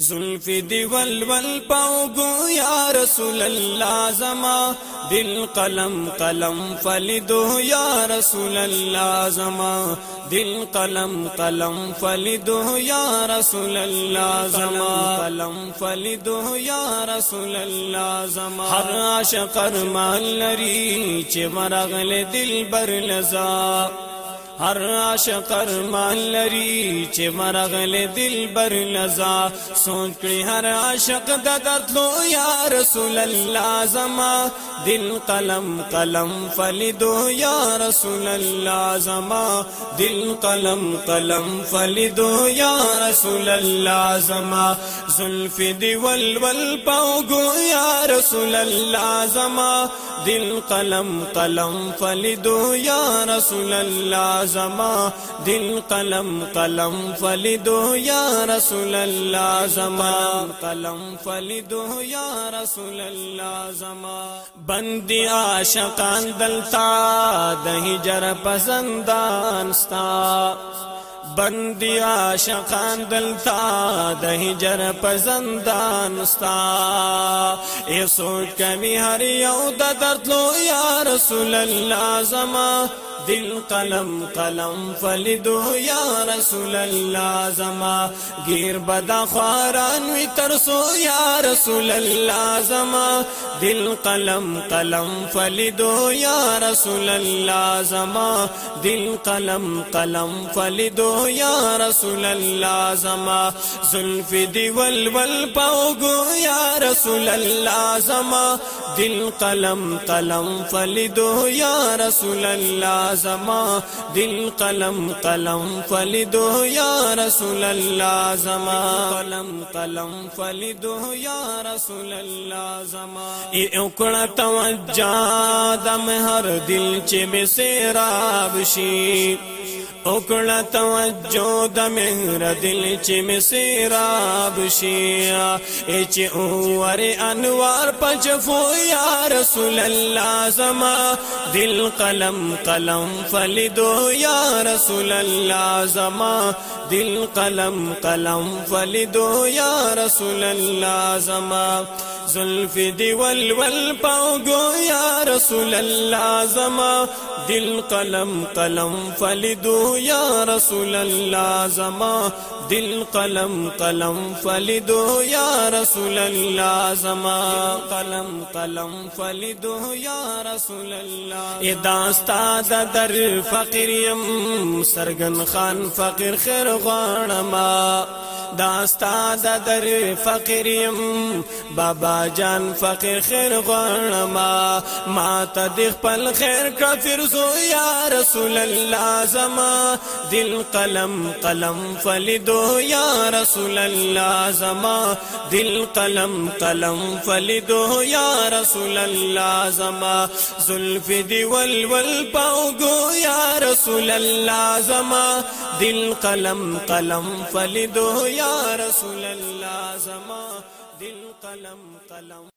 زلفی دی ول ول پاؤ گو یا رسول اللہ زما دل قلم قلم فلی دو یا رسول اللہ زما دل قلم قلم فلی دو یا رسول اللہ زما قلم فلی دو یا رسول اللہ زما ہر عاشق ارمان لری چ مرغل دل بر لزا ہر عاشق ارمان لری چ مرغل دل بر لزا سوچ کړي هر عاشق د درتلو یا رسول الله زما۔ دل قلم قلم فلدو یا رسول الله زما۔ دل قلم قلم فلدو یا رسول الله زما۔ زلف دی ول ول پاو یا رسول الله زما۔ دل قلم قلم فلدو یا رسول الله زما دل قلم قلم فلدو یا رسول اللہ زما قلم فلدو یا رسول اللہ زما بندی عاشقان دلتا، دہی جر پسندان ستا۔ بندی عاشقان دلتا، دہی جر پسندان ستا۔ اے سوچ کمی ہر یو دا درتلو یا رسول اللہ زما دل قلم قلم فلدو یا رسول اللہ زما گیر بدا خواران وی ترسو یا رسول اللہ زما دل قلم قلم فلدو یا رسول اللہ زما دل قلم قلم فلدو یا رسول اللہ زما زلف دی ول پاؤ گو یا رسول اللہ، زما دل قلم قلم فلدو۔ یا رسول اللہ، زما دل قلم قلم فلدو۔ یا رسول اللہ، زما قلم قلم فلدو۔ یا رسول اللہ، زما ای اکڑا توجہ، دم ہر دل چے بے سیراب شی اکڑا توجہ د مہر دل چ میں سیراب شیا اچ اور انوار پچفو یا رسول اللہ زما دل قلم قلم فلدو یا رسول اللہ زما دل قلم قلم فلدو یا رسول اللہ زما زلف دی ول ول پاؤ گو یا رسول اللہ زما دل قلم قلم فلدو یا رسول الله زما. دل قلم قلم فلدو یا رسول الله زما. قلم قلم فلدو یا رسول الله. ادا استاد در فقیر يم سرغن خان فقیر خیر غانما دا استاد در فقیر يم بابا جان فقیر خیر غانما ما تدخ پل خیر کافر زو یا رسول اللہ زما. دل قلم قلم فلدو یا رسول اللہ زما. دل قلم قلم فلدو یا رسول اللہ زما. زلف دی ول پاؤ گو یا رسول اللہ زما. دل قلم قلم فلدو یا رسول اللہ زما. دل قلم قلم